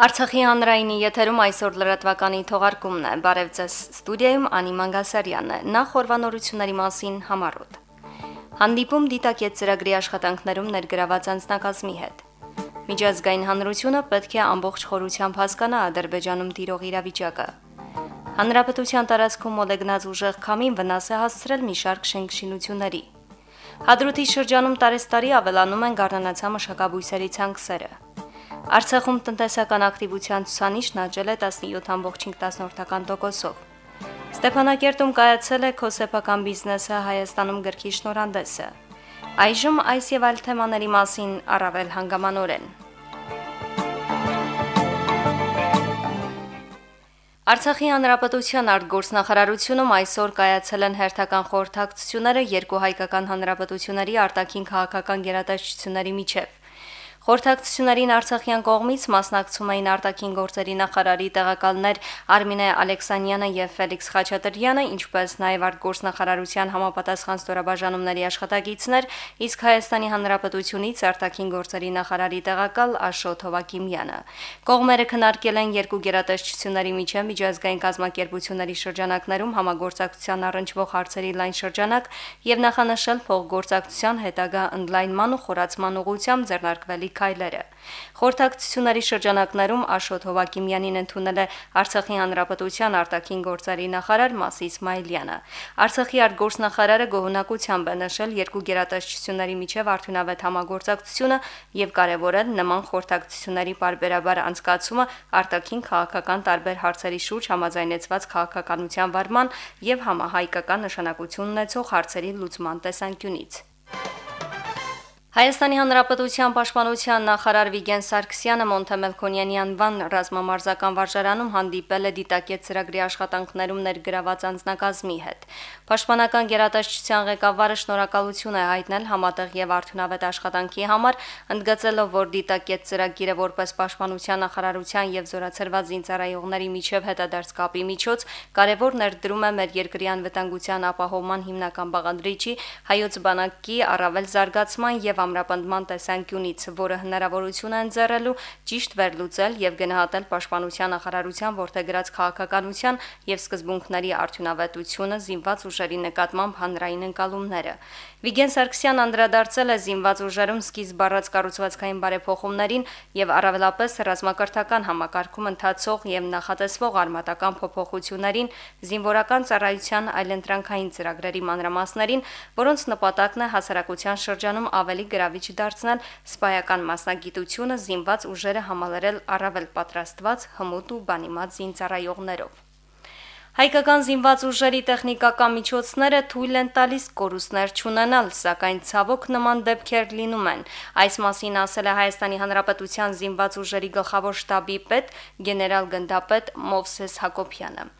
Արցախի հանրայինի եթերում այսօր լրատվականի թողարկումն է։ Բարև ձեզ։ Ստուդիայում Անի Մանգասարյանն է։ Նախ խորվանորությունների մասին համառոտ։ Հանդիպում դիտակետ ծրագրի աշխատանքներում ներգրաված անձնակազմի հետ։ Միջազգային հանրությունը պետք է ամբողջ խորությամբ հասկանա Ադրբեջանում տիրող իրավիճակը։ Հանրապետության տարածքում մոլեգնած ուժեղ քամին վնաս է հասցրել մի շարք շենքշինությունների։ Հադրութի շրջանում տարեստարի ավելանում են գառնանացա մշակաբույսերի ցանքսերը։ Արցախում տնտեսական ակտիվության ցուցանիշն աճել է 17.5%-ով։ Ստեփանակերտում կայացել է Քոսեփական բիզնեսը Հայաստանում գրքի շնորհանդեսը։ Այժմ այս եւ այլ թեմաների մասին առավել հանգամանորեն։ Արցախի հանրապետության արտգործնախարարությունում այսօր կայացել են հերթական խորհրդակցությունները երկու հայկական հանրապետությունների արտաքին քաղաքական գերատեսչությունների միջև։ Խորհրդակցություններին Արցախյան կողմից մասնակցում էին արտաքին գործերի նախարարի տեղակալներ Արմինե Ալեքսանյանը եւ Ֆելիքս Խաչատրյանը, ինչպես նաեւ արտգործնախարարության համապատասխան ստորաբաժանումների աշխատակիցներ, իսկ Հայաստանի Հանրապետությունից արտաքին գործերի նախարարի տեղակալ Աշոտ Հովակիմյանը։ Կողմերը քննարկել են երկու գերատեսչությունների միջև միջազգային կազմակերպությունների շրջանակներում համագործակցության առնչվող հարցերի լայն շրջանակ եւ նախանշել փոխգործակցության հետագա ընդլայնման ու խորացման ուղղությամբ ձեռնարկվելիք քայլերը։ Խորհրդակցությունների շրջանակներում Աշոտ Հովակիմյանին ընդունել է Արցախի հանրապետության արտաքին գործերի նախարար Մասի Իսմայելյանը։ Արցախի արտգործնախարարը գոհունակությամբ է նշել երկու գերատեսչությունների միջև արդյունավետ համագործակցությունը եւ կարեւորել նման խորհրդակցությունների բարբերաբար անցկացումը արտաքին քաղաքական տարբեր հարցերի շուրջ համաձայնեցված քաղաքականության վարման եւ համահայկական նշանակություն ունեցող հարցերի լուծման տեսանկյունից։ Հայաստանի Հանրապետության Պաշտպանության նախարար Վիգեն Սարգսյանը Մոնտեմելքոնյանի անվան ռազմամարզական վարժարանում հանդիպել է դիտակետ ծրագրի աշխատանքներում ներգրաված անձնակազմի հետ։ Պաշտպանական գերատեսչության ղեկավարը շնորհակալություն է հայտնել համատեղ եւ արդյունավետ աշխատանքի համար, ընդգծելով, որ դիտակետ ծրագիրը որպես Պաշտպանության նախարարության եւ զորացրված զինծառայողների միջև հետադարձ կապի միջոց կարևոր ներդրում է մեր երկրի անվտանգության ապահովման հիմնական բաղադրիչի հայոց բանակի առավել զարգացման եւ եւ ամրապնդման տեսանկյունից, որը հնարավորություն է ընձեռելու ճիշտ վերլուծել եւ գնահատել պաշտպանության նախարարության ворթեգրած քաղաքականության եւ սկզբունքների արդյունավետությունը զինված ուժերի նկատմամբ հանրային ընկալումները։ Վիգեն Սարգսյան անդրադարձել է զինված ուժերում սկիզբ առած կառուցվածքային բարեփոխումներին եւ առավելապես ռազմակրթական համակարգում ընթացող եւ նախատեսվող արմատական փոփոխություններին, զինվորական ծառայության այլընտրանքային ծրագրերի մանրամասներին, որոնց նպատակն է հասարակության շրջանում ավելի գրավիչ դարձնել սպայական մասնագիտությունը զինված ուժերը համալրել առավել պատրաստված հմուտ ու բանիմաց զինծառայողներով։ Հայկական զինված ուժերի տեխնիկական միջոցները թույլ են տալիս կորուստներ չունենալ, սակայն ցավոք նման դեպքեր լինում են։ Այս մասին ասել է Հայաստանի Հանրապետության զինված ուժերի գլխավոր շտաբի պետ գեներալ գնդապետ Մովսես Հակոբյանը։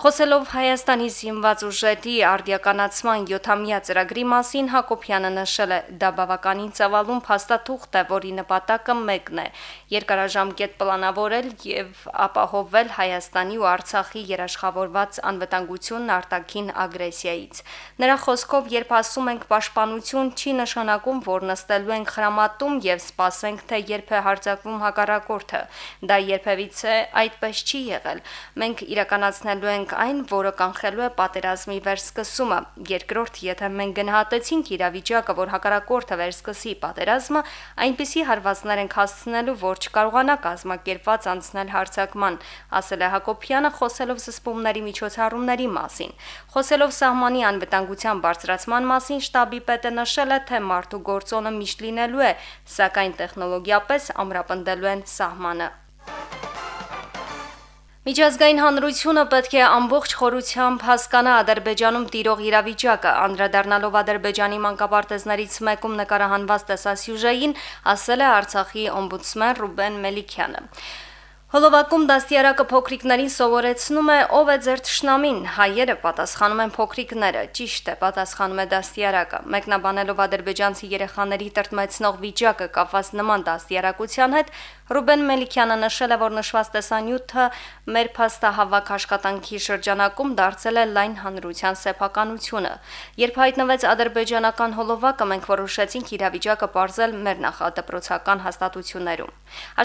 Խոսելով Հայաստանի զինված ուժերի արդիականացման 7-ամյա ծրագրի մասին Հակոբյանը նշել է. դա բավականին ծավալուն փաստաթուղթ է, որի նպատակը մեկն է՝ երկարաժամկետ պլանավորել եւ ապահովել Հայաստանի ու Արցախի երաշխավորված անվտանգությունն արտաքին ագրեսիայից։ Նրա խոսքով, երբ ասում ենք պաշտպանություն, չի նշանակում, որ նստելու ենք խրամատում եւ սպասենք, թե երբ է հարձակվում հակառակորդը։ Դա երբևիցե այդպես չի եղել։ Մենք իրականացնելու ենք այն, որը կանխելու է պատերազմի վերսկսումը։ Երկրորդ, եթե մենք գնահատեցինք իրավիճակը, որ հակառակորդը վերսկսի պատերազմը, այնպիսի հարվածներ ենք հասցնելու, որ չկարողանա կազմակերպված անցնել հարցակման, ասել է Հակոբյանը, խոսելով զսպումների միջոցառումների մասին։ Խոսելով սահմանի անվտանգության բարձրացման մասին, շտաբի պետը նշել է, թե մարդու գործոնը միշտ լինելու է, սակայն տեխնոլոգիապես ամրապնդելու են սահմանը։ Միջազգային հանրությունը պետք է ամբողջ խորությամբ հասկանա Ադրբեջանում տիրող իրավիճակը, անդրադառնալով Ադրբեջանի մանկապարտեզներից մեկում նկարահանված տեսասյուժեին, ասել է Արցախի օմբուդսմեն Ռուբեն Մելիքյանը։ Հոլովակում դաստիարակը փոքրիկներին սովորեցնում է ով է ձեր ճշնամին։ Հայերը պատասխանում են փոքրիկները։ Ճիշտ է, պատասխանում է դաստիարակը։ Մեկնաբանելով ադրբեջանցի երեխաների տրտմեցնող վիճակը կապված նման դաստիարակության հետ, Ռուբեն Մելիքյանը նշել է, որ նշված տեսանյութը մեր փաստահավաք աշխատանքի շրջանակում դարձել է լայն հանրության սեփականությունը։ Երբ հայտնվեց ադրբեջանական հոլովակը, մենք որոշեցինք իրավիճակը բարձել մեր նախադպրոցական հաստատություններում։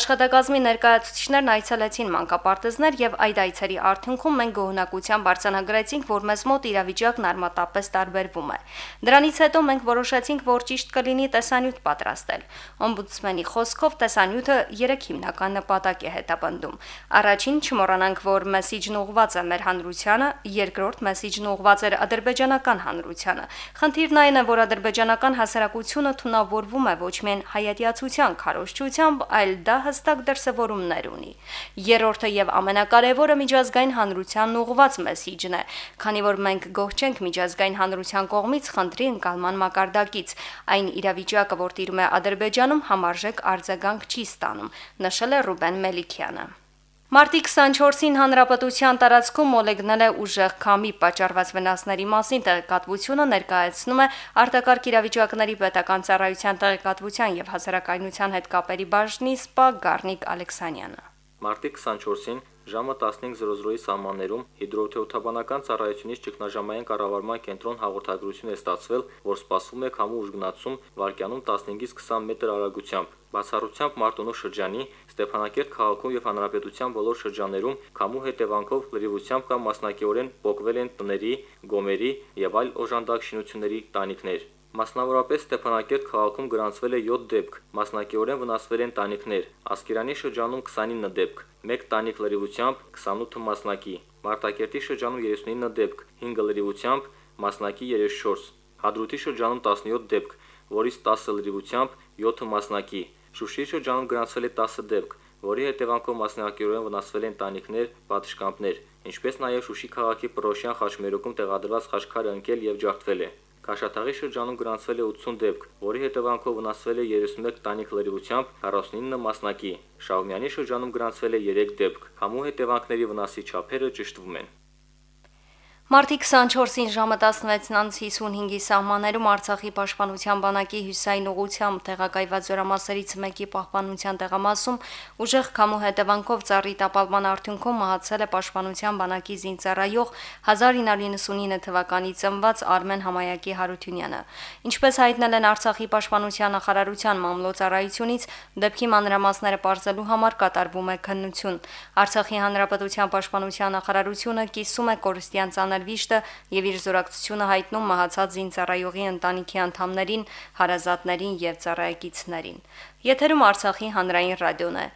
Աշխատակազմի ներկայացուցիչներն այցելեցին մանկապարտեզներ եւ այդ այցերի արդյունքում մենք գոհնակությամբ արձանագրեցինք, որ մեզ մոտ իրավիճակն արմատապես տարբերվում է։ Դրանից հետո մենք որոշեցինք, որ ճիշտ կլինի տեսանյութ պատրաստել։ Օմբուդսմենի խոսքով տեսանյութը 3 հիմնական նպատակ է հետապնդում։ Առաջին չմոռանանք, որ մեսիջն ուղղված է մեր հանրությանը, երկրորդ մեսիջն ուղղված է ադրբեջանական հանրությանը։ Խնդիրն այն է, որ ադրբեջանական հասարակությունը թունավորվում է ոչ միայն հայատյացության քարոշչությամբ, այլ դա հստակ դրսևորումներ ունի։ Երրորդը եւ ամենակարևորը միջազգային հանրությանն ուղղված մեսիջն է, քանի որ մենք գոհ չենք միջազգային հանրության կողմից խնդրի ընկալման մակարդակից։ Այն իրավիճակը, որ տիրում է Ադրբեջանում, համարժեք արձագանք չի ստանում նշել է Ռուբեն Մելիքյանը։ Մարտի 24-ին հանրապետության տարածքում մոլեգնել է ուժեղ քամի պատճառված վնասների մասին տեղեկատվությունը ներկայացնում է արտակարգ իրավիճակների պետական ծառայության տեղեկատվության եւ հասարակայնության հետ կապերի բաժնի սպա Գառնիկ Ալեքսանյանը։ Մարտի 24-ին ժամը 15:00-ի սահմաններում հիդրոթեոթաբանական ծառայությունից ճգնաժամային կառավարման կենտրոն հաղորդագրություն է ստացվել, որ սպասվում է քամու ուժգնացում վարկյանում 15-ից 20 մետր արագությամբ։ Բացառությամբ Մարտունու շրջանի Ստեփանակերտ քաղաքում եւ հանրապետության բոլոր շրջաններում քամու հետևանքով լրիվությամբ կամ մասնակիորեն փոկվել են տների, գոմերի եւ այլ օժանդակ շինությունների տանիքներ։ Մասնավորապես Ստեփանակերտ քաղաքում գրանցվել է 7 դեպք, մասնակիորեն վնասվել են տանիքներ։ Ասկերանի շրջանում 29 դեպք, 1 տանիք լրիվությամբ 28 մասնակի։ Մարտակերտի շրջանում 39 դեպք, 5 լրիվությամբ, մասնակի 34։ Հադրութի շրջանում 17 դեպք, որից 10 լրիվությամբ 7 մասնակի։ Շուշիի շրջանում գրանցվել է 10 դեպք, որի հետևանքով մասնակիորեն վնասվել են տանիքներ, պատշգամբներ, ինչպես նաև Շուշի քաղաքի Պրոշյան խաչմերուկում տեղադրված խաչքարը ընկել եւ ջարդվել է։ Քաշաթաղի շրջանում գրանցվել է 80 դեպք, որի հետևանքով վնասվել է 31 տանիք լրիվությամբ 49 մասնակի։ Շահումյանի շրջանում գրանցվել է 3 դեպք։ Համու հետևանքների վնասի չափերը ճշտվում են։ Մարտի 24-ին ժամը 16:55-ի սահմաններում Արցախի պաշտպանության բանակի հյուսային ուղությամբ տեղակայված զորամասերից մեկի պահպանության տեղամասում ուժեղ քամու հետևանքով ծառի տապալման արդյունքում մահացել է պաշտպանության բանակի զինծառայող 1999 թվականի ծնված Արմեն Համայակի Հարությունյանը։ Ինչպես հայտնել են Արցախի պաշտպանության նախարարության մամլոյցարայությունից, դեպքի մանրամասները բարձելու համար կատարվում է քննություն։ Արցախի հանրապետության պաշտպանության նախարարությունը կիսում է կորստյան ցաներ Նարվիշտը եւ իր զորակցությունը հայտնում մահացած զինծառայողի ընտանիքի անդամներին, հարազատներին եւ ծառայեկիցներին։ Եթերում Արցախի հանրային ռադիոն է։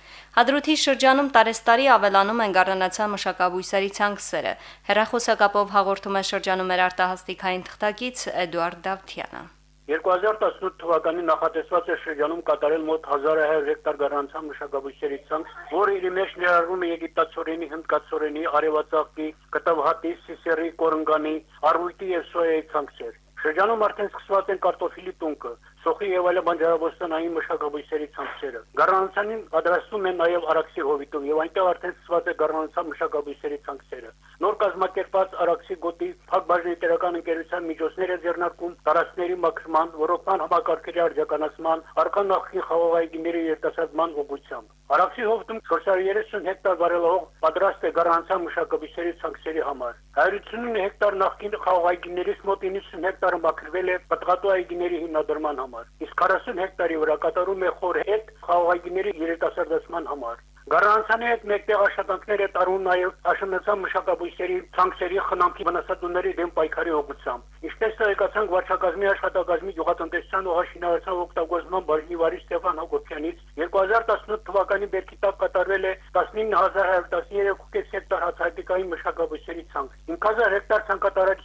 Հադրութի շրջանում տարեստարի ավելանում են գառնանացան մշակաբույսերի ցանքսերը։ Հերախոսակապով հաղորդում է շրջանում մեր արտահասթիկային թղթակից Էդուարդ Դավթյանը։ 2018 թվականին նախատեսված է շրջանում կատարել մոտ 1100 հեկտար գարանցան մշակաբույսերի ցանք, որը իր մեջ ներառում է եգիպտացորենի, հնդկացորենի, արևածաղկի, կտավհատի, սիսերի, կորնգանի, արվույտի եւ սոյայի ցանքեր։ Շրջանում արդեն սկսված են կարտոֆիլի տունկը, սոխի եւ այլ բանջարաբոստանային մշակաբույսերի ցանցերը։ Գառնանցանին պատրաստում են նաեւ Արաքսի հովիտում եւ այնտեղ արդեն սկսված է գառնանցան մշակաբույսերի ցանցերը։ Նոր կազմակերպված Արաքսի գոտի փակ բաժնի տերական ընկերության միջոցները ձեռնարկում տարածքների մաքրման, ռոպան համակարգերի արձականացման, արքան նախկին խաղողայգիների երիտասարդման ուղղությամբ։ Արաքսի հովտում 430 հեկտար վարելահող պատրաստ է գառնանցան մշակաբույսերի ցանցերի համար։ 159 հեկտար նախկին խաղողայգիներից մոտ 90 հեկտարը մաքրվել է պատղատու այգիների հիմնադրման համար։ Իսկ 40 հեկտարի վրա կատարում է խոր հետ խաղողայգիների երիտասարդացման համար։ Գարանցանի հետ մեկտեղ աշխատանքներ է տարուն նաև աշնանացան մշակաբույսերի ցանքերի խնամքի վնասատուների դեմ պայքարի ուղղությամբ։ Ինչպես տեղեկացանք վարչակազմի աշխատակազմի գյուղատնտեսության ու հաշինարարության օգտագործման բաժնի վարի Ստեփան Հակոբյանից 2018 թվականի բերքի տակ կատարվել է 19113 հեկտար հացահատիկային մշակաբույսերի ցանք։ 5000 հեկտար ցանկատարածություններում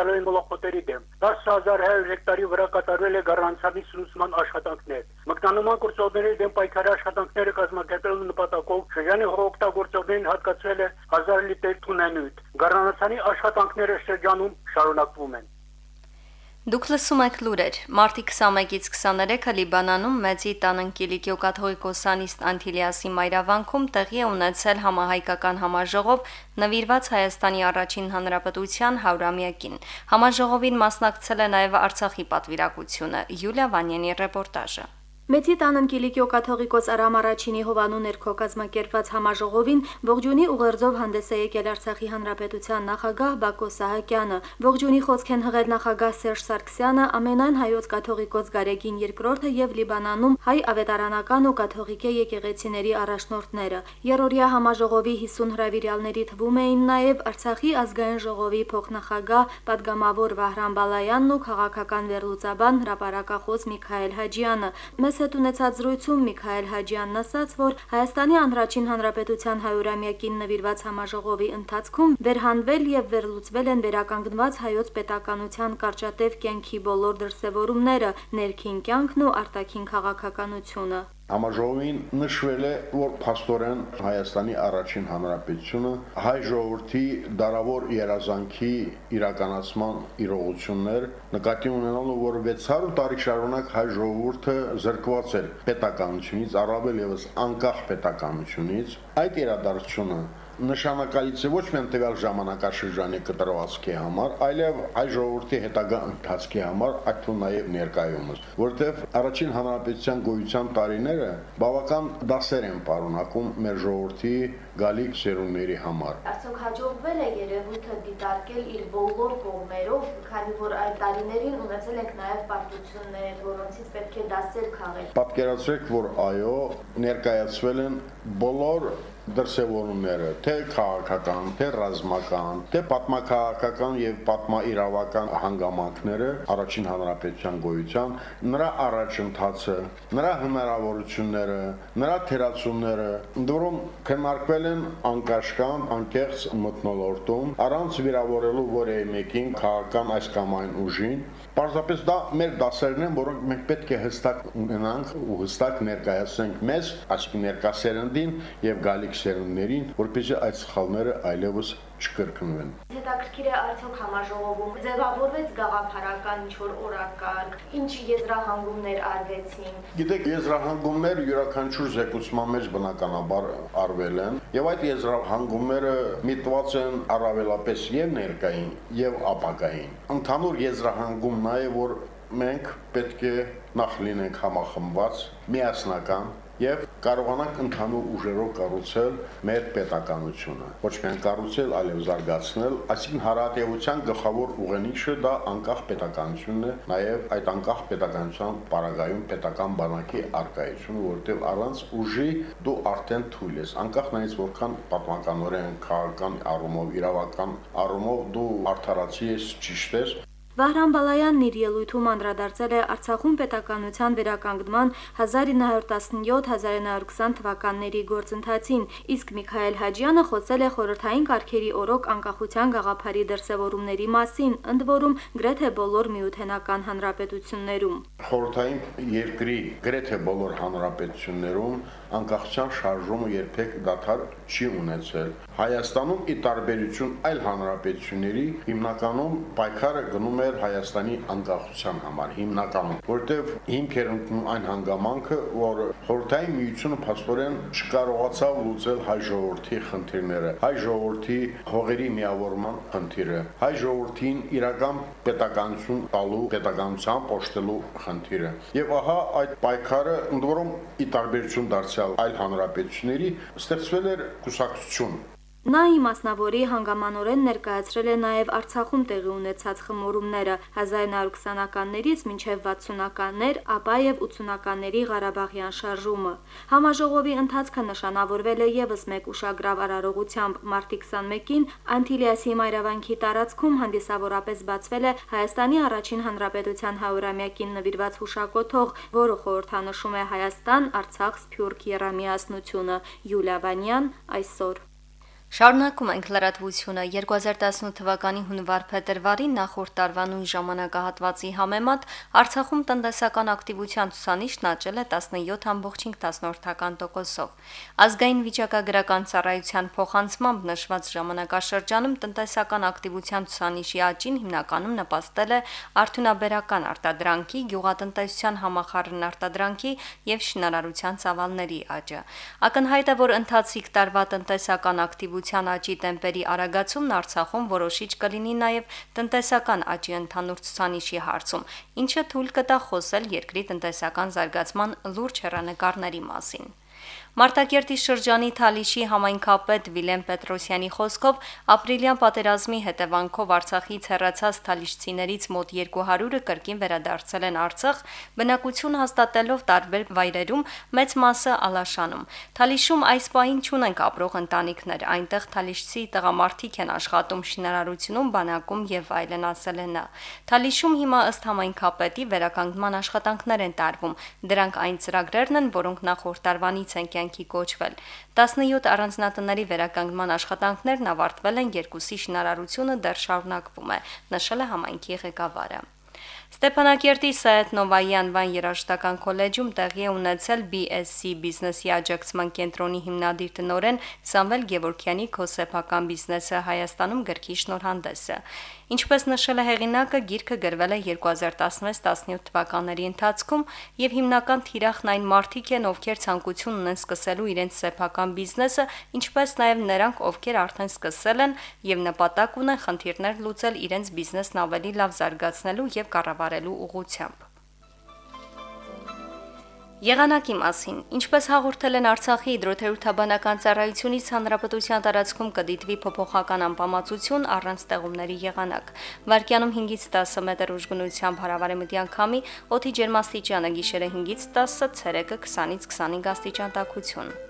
են մոլախոտերի դեմ։ 10100 հեկտարի վրա կատարվել է գարանցանի սնուցման աշխատանքներ։ Մկնանման կուրսորների դեմ պայքարի աշխատանքները կազմակերպել նպատակով շրջանի հողօգտագործողներին հատկացվել է 1000 լիտր թունենույթ։ Գառնանացանի աշխատանքները շրջանում շարունակվում են։ Դուք լսում եք լուրեր։ Մարտի 21-ից 23-ը Լիբանանում Մեծի տանն Կիլիկիո կաթողիկոսանիստ Անտիլիասի մայրավանքում տեղի է ունեցել համահայկական համաժողով նվիրված Հայաստանի առաջին հանրապետության 100-ամյակին։ Համաժողովին մասնակցել է նաև Արցախի պատվիրակությունը։ Յուլիա Վանյանի ռեպորտաժը։ Մեծի տան ընկիլիկյո կաթողիկոս Արամ Արաչինի Հովանու ներքո կազմակերպված համաժողովին ողջունի ուղերձով հանդես է եկել Արցախի հանրապետության նախագահ Բակո Սահակյանը։ Ողջունի խոսք են հղել նախագահ Սերժ Սարգսյանը, ամենայն հայոց կաթողիկոս Գարեգին II-ը եւ Լիբանանում հայ ավետարանական ու կաթողիկե եկեղեցիների առաջնորդները։ Երորիա համաժողովի 50 հրավիրյալների թվում էին նաեւ Արցախի ազգային ժողովի փոխնախագահ падգամավոր Վահրամ Բալայանն ու քաղաքական վերլուծաբան հրապարակախոս Միքայել Հաջյանը։ Մեզ հետ ունեցած զրույցում Միքայել Հաջյանն ասաց, որ Հայաստանի Հանրաչին Հանրապետության 100-ամյակին նվիրված համաժողովի ընթացքում վերհանվել եւ վերլուծվել են վերականգնված հայոց պետականության կարճատև կյանքի բոլոր դրսևորումները, ներքին կյանքն ու արտաքին քաղաքականությունը։ Համաժողովին նշվել է, որ փաստորեն Հայաստանի առաջին հանրապետությունը հայ ժողովրդի դարավոր երազանքի իրականացման իրողություններ նկատի ունենալով, որ 600 տարի շարունակ հայ ժողովուրդը զրկված էր պետականությունից, առավել եւս անկախ պետականությունից, այդ իրադարձությունը նշանակալից է ոչ միայն տվյալ ժամանակաշրջանի կտրվածքի համար, այլև այ ժողովրդի հետագա ընթացքի համար, այդ թվում նաև ներկայումս, որտեղ առաջին հանրապետության գոյության տարիները բավական դասեր են պարունակում մեր ժողովրդի գալիք սերունդների համար։ Արդյոք հաջողվել է երևույթը դիտարկել իր բոլոր կողմերով, քանի որ այդ տարիներին ունեցել ենք նաև պարտություններ, որոնցից պետք է դասեր քաղել։ Պատկերացրեք, որ այո, ներկայացվել են բոլոր դրսևորումները, թե քաղաքական, թե ռազմական, թե պատմաքաղաքական եւ պատմաիրավական հանգամանքները առաջին հանրապետության գոյության, նրա առաջընթացը, նրա հնարավորությունները, նրա թերացումները, դուրում քննարկվել են անկաշկան, անկեղծ մտնոլորտում, առանց վիրավորելու որևէ մեկին քաղաքական այս կամ այն ուժին, Պարզապես դա մեր դասերն են, որոնք մենք պետք է հստակ ունենանք ու հստակ ներկայացնենք մեզ, այսինքն ներկա սերնդին եւ գալիք սերունդներին, որպեսզի այդ սխալները այլևս չկրկնվեն։ Հետաքրքիր է արդյոք համաժողովում ձևավորվեց գաղափարական ինչ-որ օրակարգ, ինչ եզրահանգումներ արվեցին։ Գիտեք, եզրահանգումներ յուրաքանչյուր զեկուցման մեջ բնականաբար արվել են, եւ այդ եզրահանգումները միտված են առավելապես եւ ներկային եւ ապագային։ Ընդհանուր եզրահանգում նա է, որ մենք պետք է նախ լինենք համախմբված, միասնական եւ կարողանանք ընդհանուր ուժերով կառուցել մեր պետականությունը։ Ոչ միայն կառուցել, այլև զարգացնել, այսինքն հարատեվության գլխավոր ուղենիշը դա անկախ պետականությունն է, նաեւ այդ անկախ պետականության պարագայում պետական բանակի արկայությունը, որտեղ առանց ուժի դու արդեն թույլ ես, անկախ նայից որքան պատմականորեն, քաղաքական առումով, իրավական առումով դու արդարացի ես, ճիշտ ես, Վահրամ Բալայանն իր ելույթում անդրադարձել է Արցախում պետականության վերականգնման 1917-1920 թվականների գործընթացին, իսկ Միքայել Հաջյանը խոսել է խորհրդային կարգերի օրոք անկախության գաղափարի դրսևորումների մասին, ընդ որում գրեթե բոլոր միութենական հանրապետություններում։ Խորհրդային երկրի գրեթե բոլոր հանրապետություններում անկախության շարժումը երբեք դադար չի ունեցել։ Հայաստանում ի տարբերություն այլ հանրապետությունների հիմնականում պայքարը գնում էր Հայաստանի անկախության համար, հիմնականում, որտեղ հիմք էր ընկնում այն հանգամանքը, որ խորհրդային միությունը փաստորեն չկարողացավ լուծել հայ ժողովրդի խնդիրները, հայ ժողովրդի հողերի միավորման խնդիրը, հայ ժողովրդին իրական պետականություն տալու, պետականության պոշտելու խնդիրը։ Եվ ահա այդ պայքարը ընդ որում ի տարբերություն դարձավ անցյալ այլ հանրապետությունների ստեղծվել էր կուսակցություն Նա իմասնավորի հանգամանորեն ներկայացրել է նաև Արցախում տեղի ունեցած խմորումները 1920-ականներից մինչև 60-ականներ, ապա եւ 80-ականների Ղարաբաղյան շարժումը։ Համաժողովի ընթացքը նշանավորվել է եւս մեկ ուշագրավ արարողությամբ մարտի 21-ին Անտիլիասի մայրավանքի տարածքում հանդիսավորապես բացվել է Հայաստանի առաջին հանրապետության 100-ամյակին նվիրված հուշակոթող, որը խորհրդանշում է Հայաստան, Արցախ, Սփյուռք երամիասնությունը։ Յուլիա Վանյան այսօր Շարունակում ենք լրատվությունը 2018 թվականի հունվար-փետրվարի նախորդ տարվա նույն ժամանակահատվածի համեմատ Արցախում տնտեսական ակտիվության ցուցանիշն աճել է 17.5%-ով։ Ազգային վիճակագրական ծառայության փոխանցմամբ նշված ժամանակաշրջանում տնտեսական ակտիվության ցուցանիշի աճին հիմնականում նպաստել է արդյունաբերական արտադրանքի, գյուղատնտեսության համախառն արտադրանքի եւ շինարարության ծավալների աճը։ Ակնհայտ է, որ ընթացիկ տարվա տնտեսական ակտիվության տնտեսության աճի տեմպերի արագացումն Արցախում որոշիչ կլինի նաև տնտեսական աճի ընդհանուր ցուցանիշի հարցում, ինչը թույլ կտա խոսել երկրի տնտեսական զարգացման լուրջ հեռանկարների մասին։ Մարտակերտի շրջանի Թալիշի համայնքապետ Վիլեն Պետրոսյանի խոսքով ապրիլյան պատերազմի հետևանքով Արցախից հեռացած թալիշցիներից մոտ 200-ը կրկին վերադարձել են Արցախ, բնակություն հաստատելով տարբեր վայրերում, մեծ մասը Ալաշանում։ Թալիշում այս պահին չունենք ապրող ընտանիքներ, այնտեղ թալիշցի տղամարդիկ են աշխատում շինարարությունում, բանակում եւ այլն, ասել է նա։ Թալիշում հիմա ըստ համայնքապետի վերականգնման աշխատանքներ են տարվում։ Դրանք այն ծրագրերն են, որոնք նախորդ տարվանից են կյանքի կոչվել։ 17 առանձնատների վերականգնման աշխատանքներն ավարտվել են, երկուսի շինարարությունը դեռ շարունակվում է, նշել է համայնքի ղեկավարը։ Ստեփանակերտի Սայեդ Նովայի անվան երաժշտական քոլեջում տեղի ունեցել BSC բիզնեսի աջակցման կենտրոնի հիմնադիր տնօրեն Սամվել Գևորքյանի քոսեփական բիզնեսը Հայաստանում գրքի շնորհանդեսը։ Ինչպես նշել է հեղինակը, գիրքը գրվել է 2016-17 թվականների ընթացքում եւ հիմնական թիրախն այն մարդիկ են, ովքեր ցանկություն ունեն սկսելու իրենց սեփական բիզնեսը, ինչպես նաեւ նրանք, ովքեր արդեն սկսել են եւ նպատակ ունեն խնդիրներ լուծել իրենց բիզնեսն ավելի լավ զարգացնելու եւ կառավարելու ուղղությամբ։ Եղանակի մասին, ինչպես հաղորդել են Արցախի հիդրոթերապևտաբանական ծառայությունից հանրապետության տարածքում կդիտվի փոփոխական անբավարարություն առանց ստեղումների եղանակ։ Վարկյանում 5-ից 10 մետր ուժգնությամբ հարավարեմտյան քամի, օդի ջերմաստիճանը գիշերը 5-ից 10, ցերեկը 20-ից 25 աստիճան տաքություն։